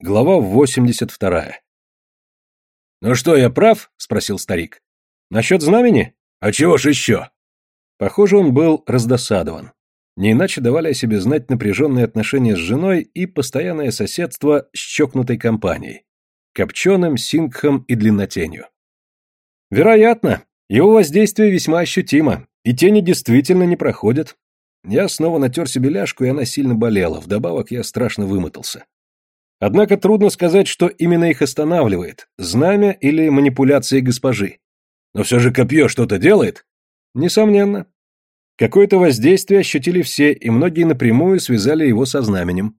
Глава 82. «Ну что, я прав?» — спросил старик. «Насчет знамени? А чего ж еще?» Похоже, он был раздосадован. Не иначе давали о себе знать напряженные отношения с женой и постоянное соседство с чокнутой компанией. Копченым, сингхом и длиннотенью. Вероятно, его воздействие весьма ощутимо, и тени действительно не проходят. Я снова натер себе ляжку, и она сильно болела, вдобавок я страшно вымотался. Однако трудно сказать, что именно их останавливает, знамя или манипуляции госпожи. Но все же копье что-то делает? Несомненно. Какое-то воздействие ощутили все, и многие напрямую связали его со знаменем.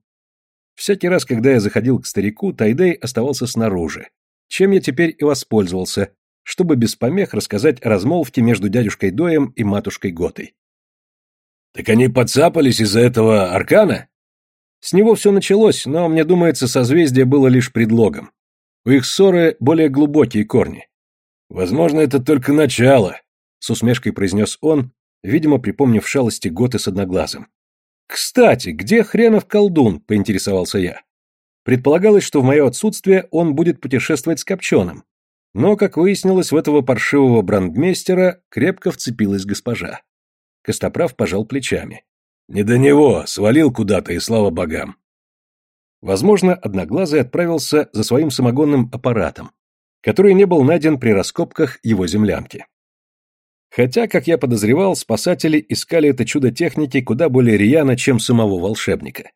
Всякий раз, когда я заходил к старику, Тайдей оставался снаружи, чем я теперь и воспользовался, чтобы без помех рассказать о размолвке между дядюшкой Доем и матушкой Готой. «Так они подцапались из-за этого аркана?» С него все началось, но, мне думается, созвездие было лишь предлогом. У их ссоры более глубокие корни. «Возможно, это только начало», — с усмешкой произнес он, видимо, припомнив шалости Готы с одноглазым. «Кстати, где хренов колдун?» — поинтересовался я. Предполагалось, что в мое отсутствие он будет путешествовать с Копченым. Но, как выяснилось, в этого паршивого брандмейстера крепко вцепилась госпожа. Костоправ пожал плечами. «Не до него, свалил куда-то, и слава богам». Возможно, Одноглазый отправился за своим самогонным аппаратом, который не был найден при раскопках его землянки. Хотя, как я подозревал, спасатели искали это чудо техники куда более рьяно, чем самого волшебника.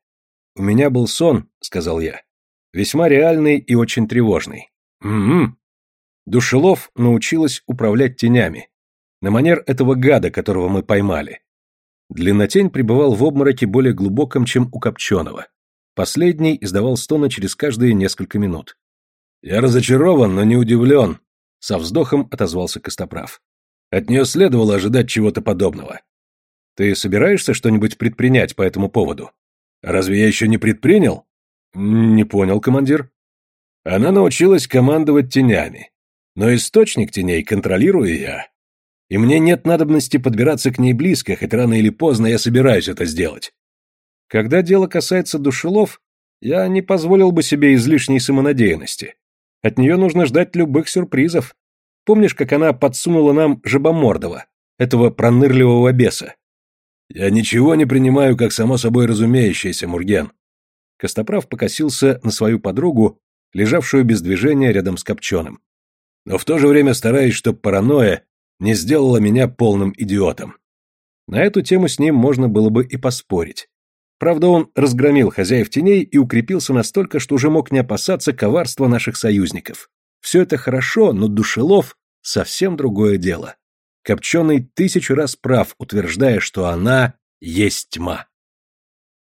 «У меня был сон», — сказал я, — «весьма реальный и очень тревожный». «М-м-м». Душелов научилась управлять тенями, на манер этого гада, которого мы поймали. Длиннотень пребывал в обмороке более глубоком, чем у Копченого. Последний издавал стоны через каждые несколько минут. «Я разочарован, но не удивлен», — со вздохом отозвался Костоправ. «От нее следовало ожидать чего-то подобного». «Ты собираешься что-нибудь предпринять по этому поводу?» «Разве я еще не предпринял?» «Не понял, командир». «Она научилась командовать тенями. Но источник теней контролирую я и мне нет надобности подбираться к ней близко, хоть рано или поздно я собираюсь это сделать. Когда дело касается душелов, я не позволил бы себе излишней самонадеянности. От нее нужно ждать любых сюрпризов. Помнишь, как она подсунула нам Жабомордова, этого пронырливого беса? Я ничего не принимаю как само собой разумеющееся, Мурген. Костоправ покосился на свою подругу, лежавшую без движения рядом с Копченым. Но в то же время стараюсь, чтобы паранойя не сделала меня полным идиотом. На эту тему с ним можно было бы и поспорить. Правда, он разгромил хозяев теней и укрепился настолько, что уже мог не опасаться коварства наших союзников. Все это хорошо, но Душелов — совсем другое дело. Копченый тысячу раз прав, утверждая, что она есть тьма.